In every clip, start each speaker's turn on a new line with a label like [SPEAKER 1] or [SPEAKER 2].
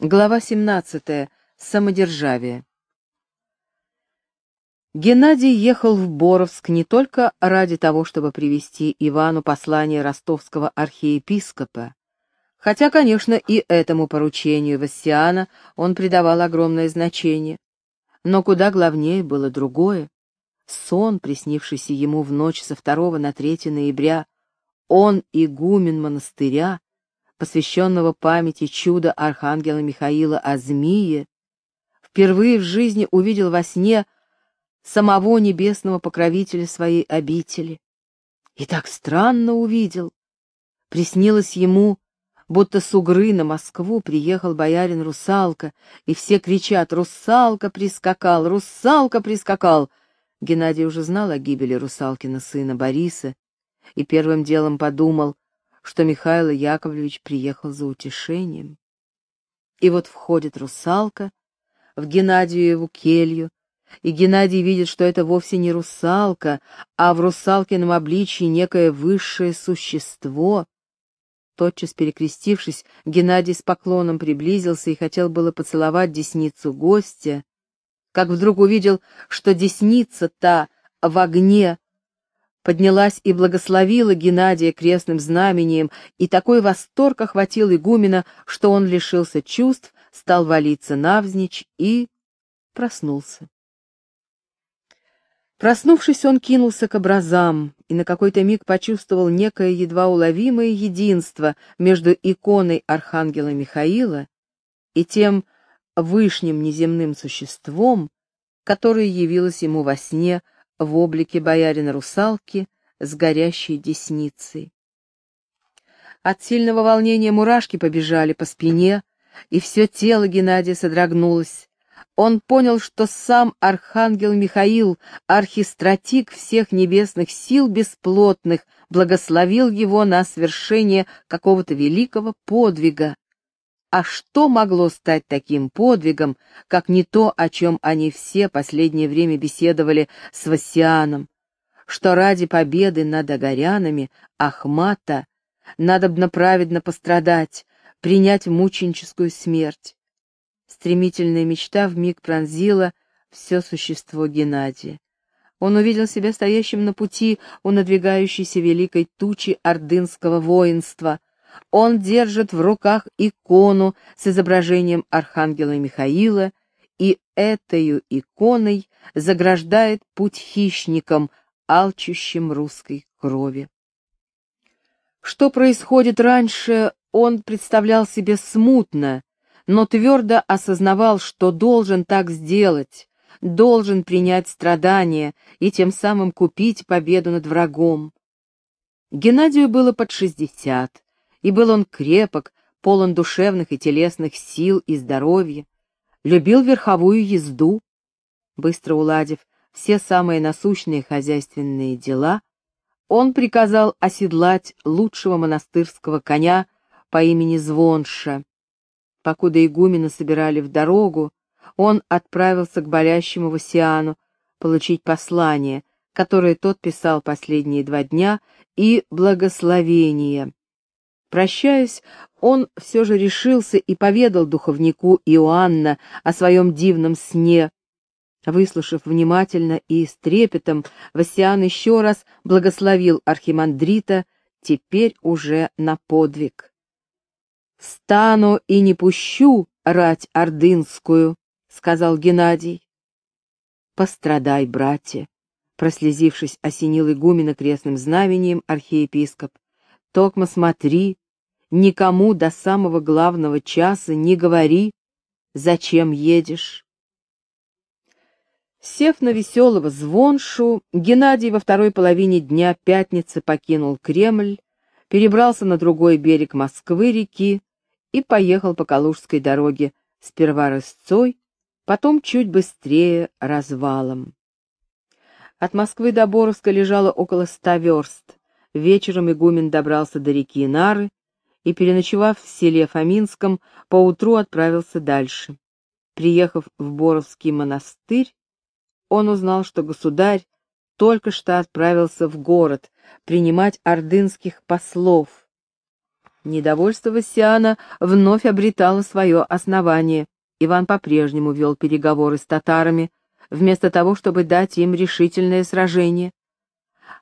[SPEAKER 1] Глава 17. Самодержавие. Геннадий ехал в Боровск не только ради того, чтобы привести Ивану послание ростовского архиепископа, хотя, конечно, и этому поручению Вассиана он придавал огромное значение, но куда главнее было другое. Сон, приснившийся ему в ночь со 2 на 3 ноября, он, игумен монастыря, посвященного памяти чуда архангела Михаила о змее, впервые в жизни увидел во сне самого небесного покровителя своей обители. И так странно увидел. Приснилось ему, будто с Угры на Москву приехал боярин Русалка, и все кричат «Русалка прискакал! Русалка прискакал!» Геннадий уже знал о гибели Русалкина сына Бориса и первым делом подумал, что Михаил Яковлевич приехал за утешением. И вот входит русалка в Геннадиеву келью, и Геннадий видит, что это вовсе не русалка, а в русалкином обличии некое высшее существо. Тотчас перекрестившись, Геннадий с поклоном приблизился и хотел было поцеловать десницу гостя, как вдруг увидел, что десница та в огне поднялась и благословила Геннадия крестным знамением, и такой восторг охватил игумена, что он лишился чувств, стал валиться навзничь и проснулся. Проснувшись, он кинулся к образам и на какой-то миг почувствовал некое едва уловимое единство между иконой архангела Михаила и тем вышним неземным существом, которое явилось ему во сне в облике боярина-русалки с горящей десницей. От сильного волнения мурашки побежали по спине, и все тело Геннадия содрогнулось. Он понял, что сам архангел Михаил, архистратик всех небесных сил бесплотных, благословил его на свершение какого-то великого подвига. А что могло стать таким подвигом, как не то, о чем они все последнее время беседовали с Васианом, что ради победы над огорянами Ахмата надобно праведно пострадать, принять мученическую смерть. Стремительная мечта вмиг пронзила все существо Геннадия. Он увидел себя стоящим на пути у надвигающейся великой тучи ордынского воинства — он держит в руках икону с изображением архангела Михаила и этой иконой заграждает путь хищникам, алчущим русской крови. Что происходит раньше, он представлял себе смутно, но твердо осознавал, что должен так сделать, должен принять страдания и тем самым купить победу над врагом. Геннадию было под шестьдесят, и был он крепок, полон душевных и телесных сил и здоровья, любил верховую езду. Быстро уладив все самые насущные хозяйственные дела, он приказал оседлать лучшего монастырского коня по имени Звонша. Покуда игумена собирали в дорогу, он отправился к болящему Васиану получить послание, которое тот писал последние два дня, и благословение. Прощаясь, он все же решился и поведал духовнику Иоанна о своем дивном сне. Выслушав внимательно и с трепетом, Васиан еще раз благословил архимандрита, теперь уже на подвиг. «Стану и не пущу рать ордынскую», — сказал Геннадий. «Пострадай, братья», — прослезившись, осенил игумена крестным знамением архиепископ. «Токма смотри, никому до самого главного часа не говори, зачем едешь. Сев на веселого звоншу, Геннадий во второй половине дня пятницы покинул Кремль, перебрался на другой берег Москвы-реки и поехал по Калужской дороге сперва рысцой, потом чуть быстрее развалом. От Москвы до Боровска лежало около ста верст. Вечером игумен добрался до реки Нары, и, переночевав в селе Фоминском, поутру отправился дальше. Приехав в Боровский монастырь, он узнал, что государь только что отправился в город принимать ордынских послов. Недовольство Васиана вновь обретало свое основание. Иван по-прежнему вел переговоры с татарами, вместо того, чтобы дать им решительное сражение.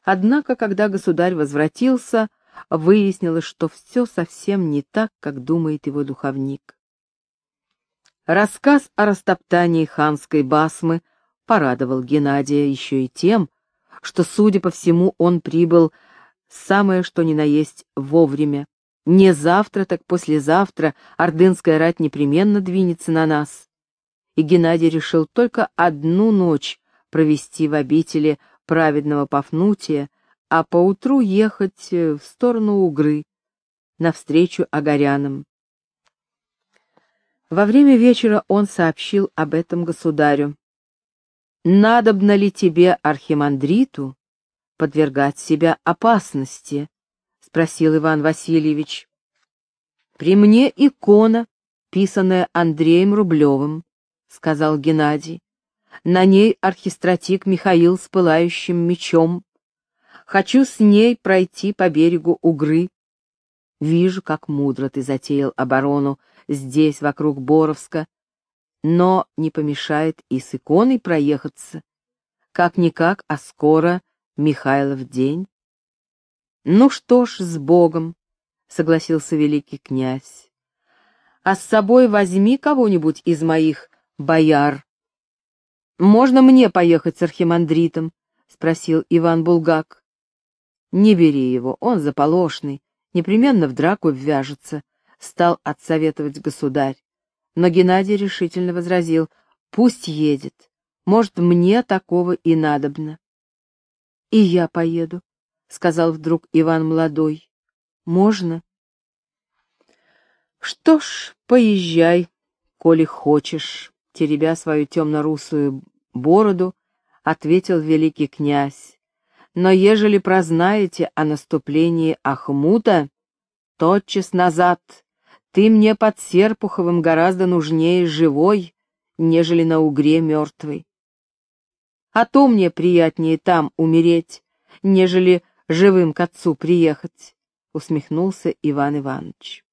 [SPEAKER 1] Однако, когда государь возвратился, выяснилось, что все совсем не так, как думает его духовник. Рассказ о растоптании ханской басмы порадовал Геннадия еще и тем, что, судя по всему, он прибыл самое что ни на есть вовремя. Не завтра, так послезавтра ордынская рать непременно двинется на нас. И Геннадий решил только одну ночь провести в обители праведного Пафнутия, а поутру ехать в сторону Угры, навстречу Огорянам. Во время вечера он сообщил об этом государю. «Надобно ли тебе, архимандриту, подвергать себя опасности?» — спросил Иван Васильевич. «При мне икона, писанная Андреем Рублевым», — сказал Геннадий. «На ней архистратик Михаил с пылающим мечом. Хочу с ней пройти по берегу Угры. Вижу, как мудро ты затеял оборону здесь, вокруг Боровска, но не помешает и с иконой проехаться. Как-никак, а скоро Михайлов день. Ну что ж, с Богом, согласился великий князь. А с собой возьми кого-нибудь из моих бояр. Можно мне поехать с архимандритом? спросил Иван Булгак. Не бери его, он заполошный, непременно в драку ввяжется, стал отсоветовать государь. Но Геннадий решительно возразил, пусть едет, может, мне такого и надобно. — И я поеду, — сказал вдруг Иван Молодой. — Можно? — Что ж, поезжай, коли хочешь, — теребя свою темно-русую бороду, ответил великий князь. Но ежели прознаете о наступлении Ахмута, тотчас назад ты мне под Серпуховым гораздо нужнее живой, нежели на угре мертвый. А то мне приятнее там умереть, нежели живым к отцу приехать, — усмехнулся Иван Иванович.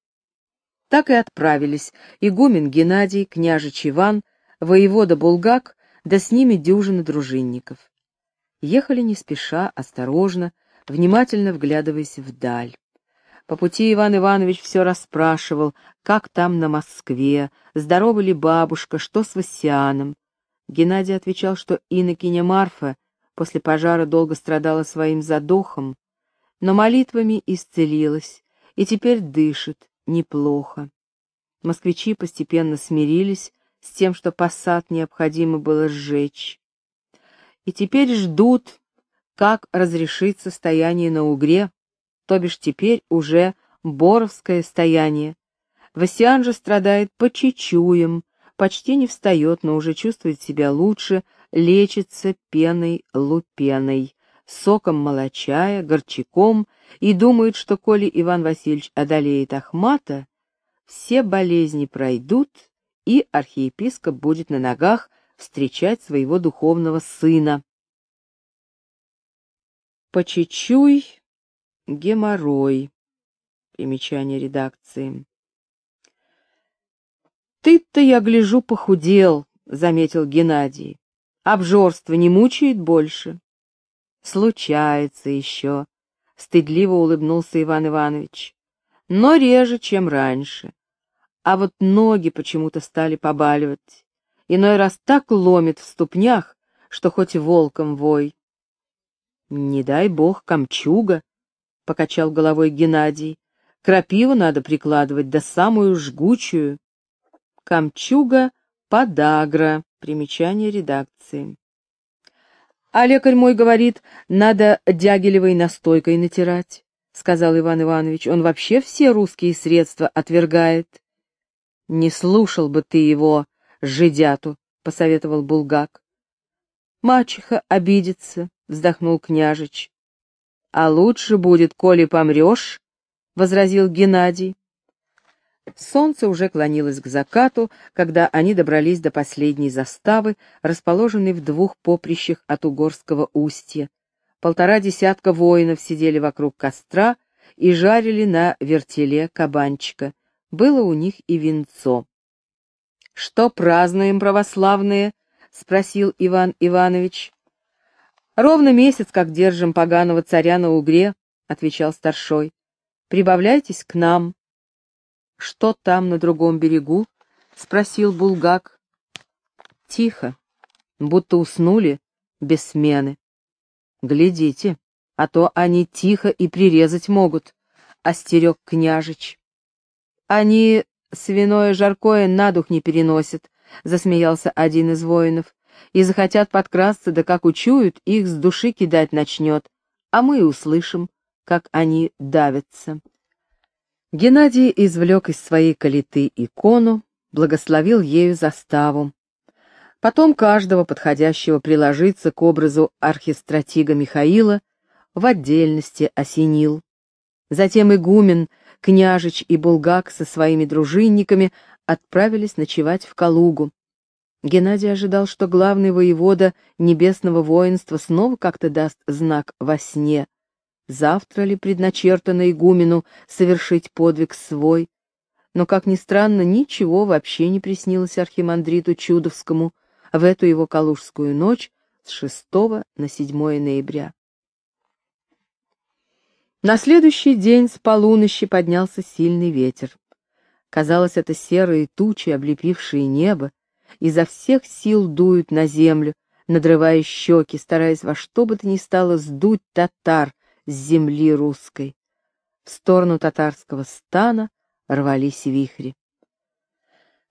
[SPEAKER 1] Так и отправились игумен Геннадий, княжич Иван, воевода Булгак, да с ними дюжина дружинников. Ехали не спеша, осторожно, внимательно вглядываясь вдаль. По пути Иван Иванович все расспрашивал, как там на Москве, здорова ли бабушка, что с Васяном. Геннадий отвечал, что инокиня Марфа после пожара долго страдала своим задохом, но молитвами исцелилась и теперь дышит неплохо. Москвичи постепенно смирились с тем, что посад необходимо было сжечь. И теперь ждут, как разрешить состояние на Угре, то бишь теперь уже боровское стояние. Васян же страдает по чечуям, почти не встает, но уже чувствует себя лучше, лечится пеной лупеной, соком молочая, горчаком и думает, что коли Иван Васильевич одолеет Ахмата, все болезни пройдут, и архиепископ будет на ногах встречать своего духовного сына. Почечуй Геморрой. Примечание редакции. «Ты-то, я гляжу, похудел», — заметил Геннадий. «Обжорство не мучает больше?» «Случается еще», — стыдливо улыбнулся Иван Иванович. «Но реже, чем раньше. А вот ноги почему-то стали побаливать. Иной раз так ломит в ступнях, что хоть волком вой». «Не дай бог, камчуга», — покачал головой Геннадий. Крапиву надо прикладывать, да самую жгучую. Камчуга подагра. Примечание редакции. А лекарь мой говорит, надо дягелевой настойкой натирать, — сказал Иван Иванович. Он вообще все русские средства отвергает. Не слушал бы ты его, жидяту, — посоветовал Булгак. Мачеха обидится, — вздохнул княжич. А лучше будет, коли помрешь, — возразил Геннадий. Солнце уже клонилось к закату, когда они добрались до последней заставы, расположенной в двух поприщах от Угорского устья. Полтора десятка воинов сидели вокруг костра и жарили на вертеле кабанчика. Было у них и венцо. «Что празднуем, православные?» — спросил Иван Иванович. «Ровно месяц, как держим поганого царя на угре», — отвечал старшой. «Прибавляйтесь к нам». «Что там на другом берегу?» — спросил Булгак. «Тихо, будто уснули без смены. Глядите, а то они тихо и прирезать могут», — остерег княжич. «Они свиное жаркое на дух не переносят», — засмеялся один из воинов и захотят подкрасться, да как учуют, их с души кидать начнет, а мы услышим, как они давятся. Геннадий извлек из своей калиты икону, благословил ею заставу. Потом каждого подходящего приложиться к образу архистратига Михаила в отдельности осенил. Затем игумен, княжич и булгак со своими дружинниками отправились ночевать в Калугу, Геннадий ожидал, что главный воевода небесного воинства снова как-то даст знак во сне. Завтра ли предначертано игумену совершить подвиг свой? Но, как ни странно, ничего вообще не приснилось архимандриту Чудовскому в эту его калужскую ночь с 6 на 7 ноября. На следующий день с полуночи поднялся сильный ветер. Казалось, это серые тучи, облепившие небо, изо всех сил дуют на землю, надрывая щеки, стараясь во что бы то ни стало сдуть татар с земли русской. В сторону татарского стана рвались вихри.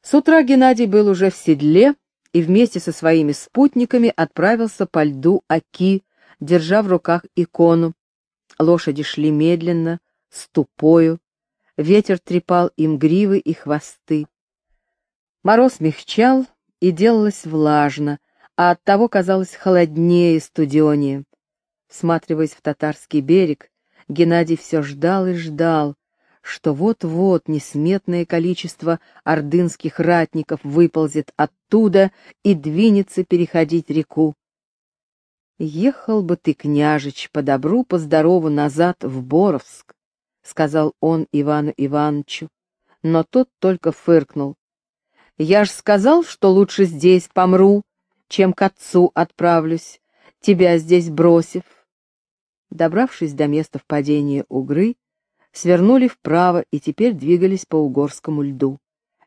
[SPEAKER 1] С утра Геннадий был уже в седле и вместе со своими спутниками отправился по льду Аки, держа в руках икону. Лошади шли медленно, с тупою, ветер трепал им гривы и хвосты. Мороз мягчал, и делалось влажно, а оттого казалось холоднее и студенее. Всматриваясь в татарский берег, Геннадий все ждал и ждал, что вот-вот несметное количество ордынских ратников выползет оттуда и двинется переходить реку. «Ехал бы ты, княжич, по добру, по здорову назад в Боровск», — сказал он Ивану Ивановичу, но тот только фыркнул. Я ж сказал, что лучше здесь помру, чем к отцу отправлюсь, тебя здесь бросив. Добравшись до места впадения Угры, свернули вправо и теперь двигались по угорскому льду.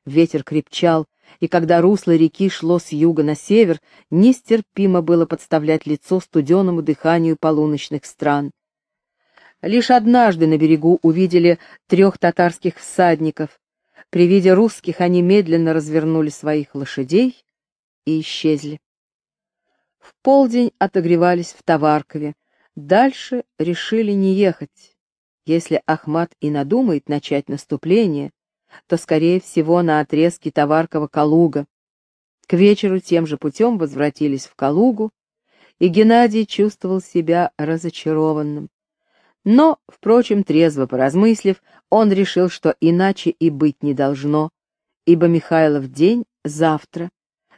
[SPEAKER 1] Ветер крепчал, и когда русло реки шло с юга на север, нестерпимо было подставлять лицо студеному дыханию полуночных стран. Лишь однажды на берегу увидели трех татарских всадников, при виде русских они медленно развернули своих лошадей и исчезли. В полдень отогревались в Товаркове. Дальше решили не ехать. Если Ахмат и надумает начать наступление, то, скорее всего, на отрезке Товаркова-Калуга. К вечеру тем же путем возвратились в Калугу, и Геннадий чувствовал себя разочарованным. Но, впрочем, трезво поразмыслив, он решил, что иначе и быть не должно, ибо Михайлов день завтра,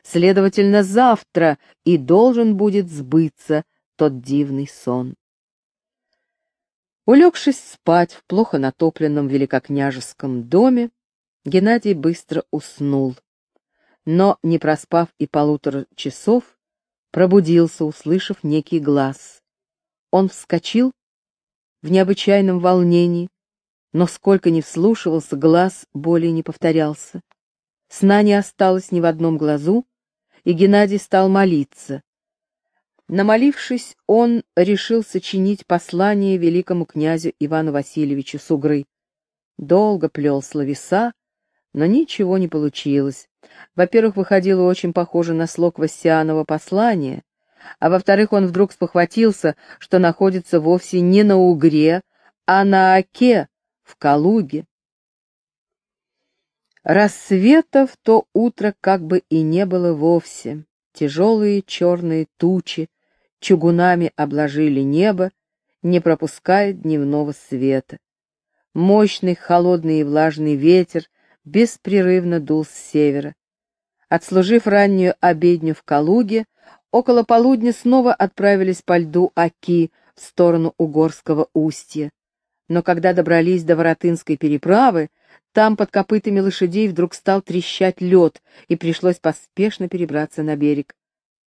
[SPEAKER 1] следовательно, завтра и должен будет сбыться тот дивный сон. Улегшись спать в плохо натопленном великокняжеском доме, Геннадий быстро уснул, но, не проспав и полутора часов, пробудился, услышав некий глаз. Он вскочил в необычайном волнении, но сколько ни вслушивался, глаз более не повторялся. Сна не осталось ни в одном глазу, и Геннадий стал молиться. Намолившись, он решил сочинить послание великому князю Ивану Васильевичу Сугры. Долго плел словеса, но ничего не получилось. Во-первых, выходило очень похоже на слог Вассианова послания, а во-вторых, он вдруг спохватился, что находится вовсе не на Угре, а на Оке, в Калуге. Рассвета в то утро как бы и не было вовсе. Тяжелые черные тучи чугунами обложили небо, не пропуская дневного света. Мощный холодный и влажный ветер беспрерывно дул с севера. Отслужив раннюю обедню в Калуге, Около полудня снова отправились по льду Аки в сторону Угорского устья. Но когда добрались до Воротынской переправы, там под копытами лошадей вдруг стал трещать лед, и пришлось поспешно перебраться на берег.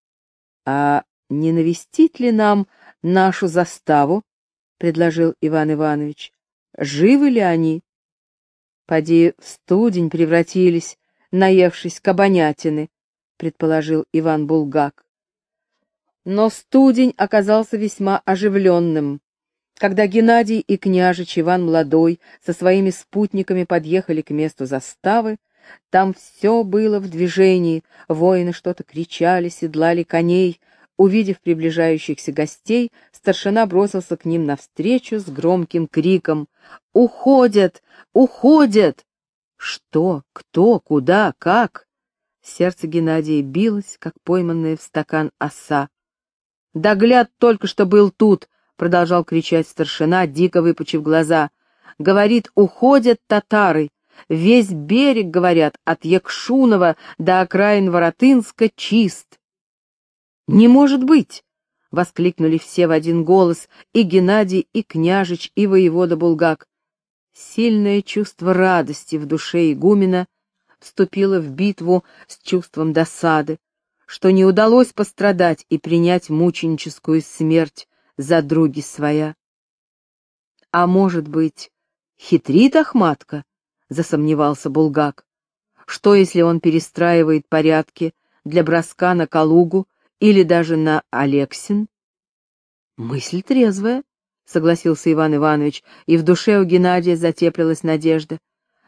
[SPEAKER 1] — А не навестить ли нам нашу заставу? — предложил Иван Иванович. — Живы ли они? — Поди в студень превратились, наевшись кабанятины, — предположил Иван Булгак. Но студень оказался весьма оживленным. Когда Геннадий и княжич Иван Младой со своими спутниками подъехали к месту заставы, там все было в движении, воины что-то кричали, седлали коней. Увидев приближающихся гостей, старшина бросился к ним навстречу с громким криком «Уходят! Уходят!» Что? Кто? Куда? Как? Сердце Геннадия билось, как пойманное в стакан оса. «Догляд только что был тут!» — продолжал кричать старшина, дико выпучив глаза. «Говорит, уходят татары. Весь берег, говорят, от Якшунова до окраин Воротынска чист». «Не может быть!» — воскликнули все в один голос, и Геннадий, и княжич, и воевода Булгак. Сильное чувство радости в душе игумена вступило в битву с чувством досады что не удалось пострадать и принять мученическую смерть за други своя. А может быть, хитрит Ахматка? Засомневался Булгак. Что, если он перестраивает порядки для броска на Калугу или даже на Алексин? Мысль трезвая, согласился Иван Иванович, и в душе у Геннадия затеплилась надежда.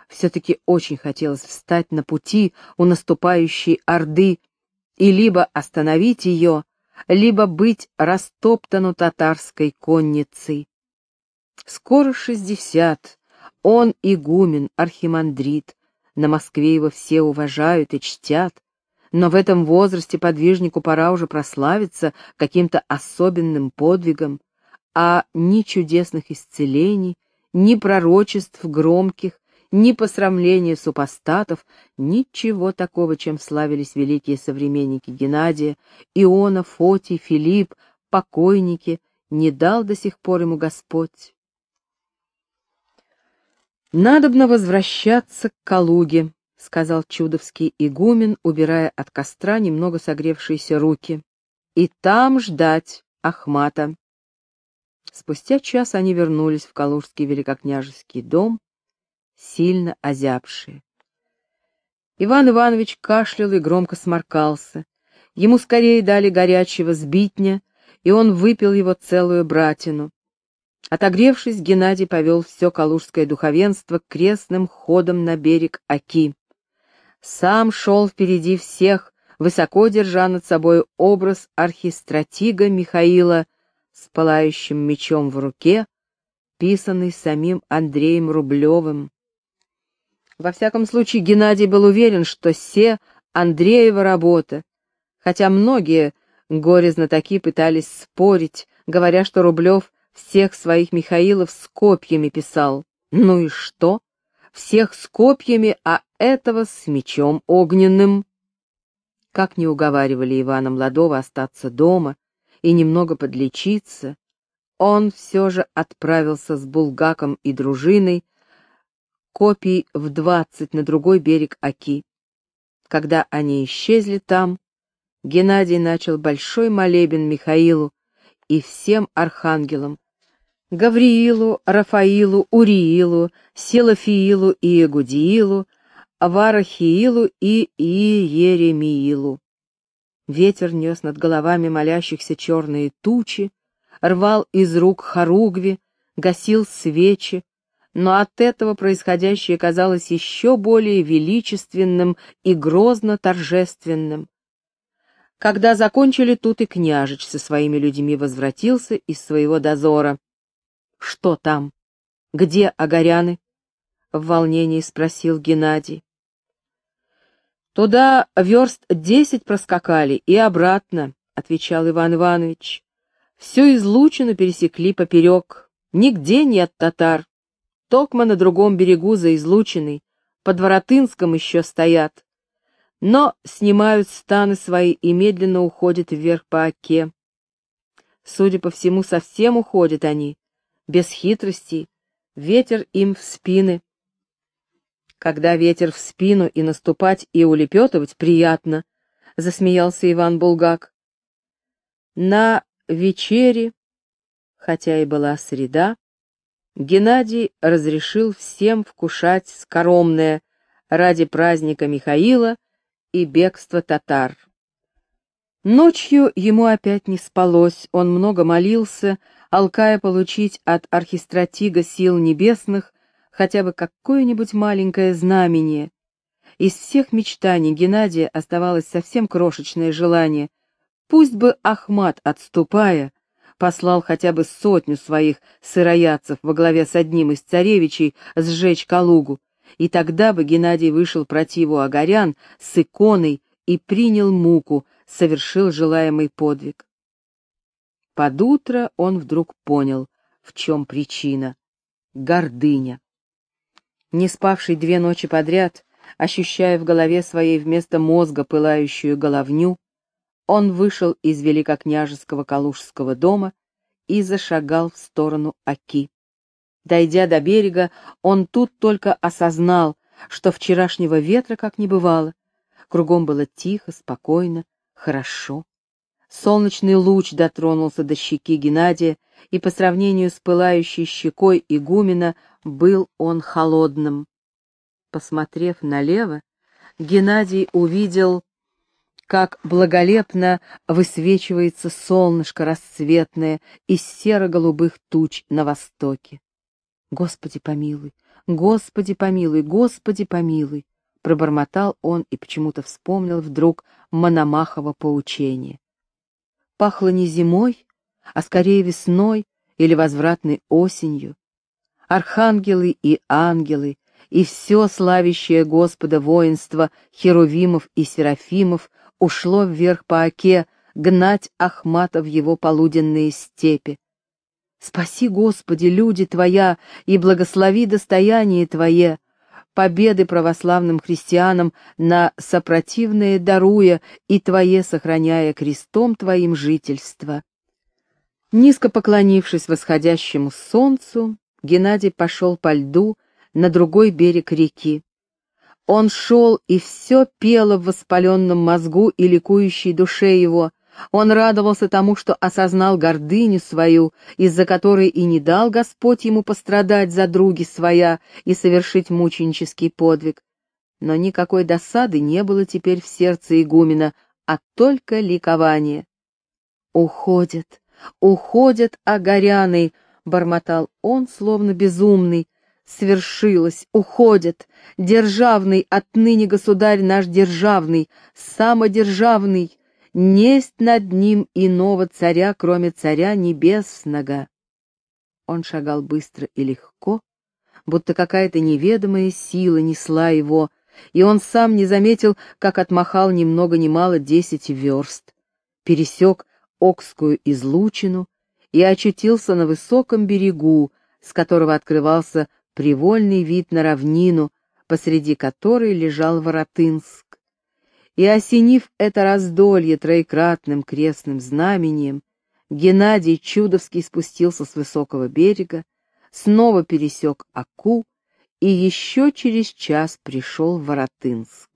[SPEAKER 1] Все-таки очень хотелось встать на пути у наступающей Орды и либо остановить ее, либо быть растоптану татарской конницей. Скоро шестьдесят, он игумен, архимандрит, на Москве его все уважают и чтят, но в этом возрасте подвижнику пора уже прославиться каким-то особенным подвигом, а ни чудесных исцелений, ни пророчеств громких, ни посрамления супостатов, ничего такого, чем славились великие современники Геннадия, Иона, Фотий, Филипп, покойники, не дал до сих пор ему Господь. «Надобно возвращаться к Калуге», — сказал чудовский игумен, убирая от костра немного согревшиеся руки, — «и там ждать Ахмата». Спустя час они вернулись в Калужский великокняжеский дом, сильно озябшие. Иван Иванович кашлял и громко сморкался. Ему скорее дали горячего сбитня, и он выпил его целую братину. Отогревшись, Геннадий повел все калужское духовенство крестным ходом на берег Оки. Сам шел впереди всех, высоко держа над собой образ архистратига Михаила с пылающим мечом в руке, писанный самим Андреем Рублевым. Во всяком случае, Геннадий был уверен, что се Андреева работа, хотя многие горе-знатоки пытались спорить, говоря, что Рублев всех своих Михаилов с копьями писал. Ну и что? Всех с копьями, а этого с мечом огненным. Как не уговаривали Ивана Младова остаться дома и немного подлечиться, он все же отправился с Булгаком и дружиной копий в двадцать на другой берег Оки. Когда они исчезли там, Геннадий начал большой молебен Михаилу и всем архангелам, Гавриилу, Рафаилу, Уриилу, Селофиилу и Эгудиилу, Варахиилу и Иеремиилу. Ветер нес над головами молящихся черные тучи, рвал из рук хоругви, гасил свечи, но от этого происходящее казалось еще более величественным и грозно торжественным. Когда закончили, тут и княжич со своими людьми возвратился из своего дозора. «Что там? Где огоряны?» — в волнении спросил Геннадий. «Туда верст десять проскакали и обратно», — отвечал Иван Иванович. «Все излучено пересекли поперек, нигде нет татар. Токма на другом берегу за излученный, под Воротынском еще стоят. Но снимают станы свои и медленно уходят вверх по оке. Судя по всему, совсем уходят они, без хитростей, ветер им в спины. Когда ветер в спину и наступать, и улепетывать приятно, — засмеялся Иван Булгак. На вечере, хотя и была среда, Геннадий разрешил всем вкушать скоромное ради праздника Михаила и бегства татар. Ночью ему опять не спалось, он много молился, алкая получить от архистратига сил небесных хотя бы какое-нибудь маленькое знамение. Из всех мечтаний Геннадия оставалось совсем крошечное желание. Пусть бы Ахмат, отступая, послал хотя бы сотню своих сыроядцев во главе с одним из царевичей сжечь Калугу, и тогда бы Геннадий вышел противу Агарян с иконой и принял муку, совершил желаемый подвиг. Под утро он вдруг понял, в чем причина — гордыня. Не спавший две ночи подряд, ощущая в голове своей вместо мозга пылающую головню, он вышел из великокняжеского калужского дома и зашагал в сторону Аки. Дойдя до берега, он тут только осознал, что вчерашнего ветра как не бывало. Кругом было тихо, спокойно, хорошо. Солнечный луч дотронулся до щеки Геннадия, и по сравнению с пылающей щекой игумена был он холодным. Посмотрев налево, Геннадий увидел, как благолепно высвечивается солнышко расцветное из серо-голубых туч на востоке. «Господи помилуй! Господи помилуй! Господи помилуй!» Пробормотал он и почему-то вспомнил вдруг Мономахово поучение пахло не зимой, а скорее весной или возвратной осенью. Архангелы и ангелы, и все славящее Господа воинство херувимов и серафимов ушло вверх по оке гнать Ахмата в его полуденные степи. Спаси, Господи, люди Твоя, и благослови достояние Твое, победы православным христианам на сопротивные даруя и Твое сохраняя крестом Твоим жительство. Низко поклонившись восходящему солнцу, Геннадий пошел по льду на другой берег реки. Он шел, и все пело в воспаленном мозгу и ликующей душе его — он радовался тому, что осознал гордыню свою, из-за которой и не дал Господь ему пострадать за други своя и совершить мученический подвиг. Но никакой досады не было теперь в сердце игумена, а только ликование. «Уходят, уходят огоряны!» — бормотал он, словно безумный. «Свершилось, уходят! Державный, отныне государь наш державный, самодержавный!» Несть над ним иного царя, кроме царя небесного. Он шагал быстро и легко, будто какая-то неведомая сила несла его, и он сам не заметил, как отмахал ни много ни мало десять верст, пересек Окскую излучину и очутился на высоком берегу, с которого открывался привольный вид на равнину, посреди которой лежал Воротынск и, осенив это раздолье троекратным крестным знамением, Геннадий Чудовский спустился с высокого берега, снова пересек Аку и еще через час пришел в Воротынск.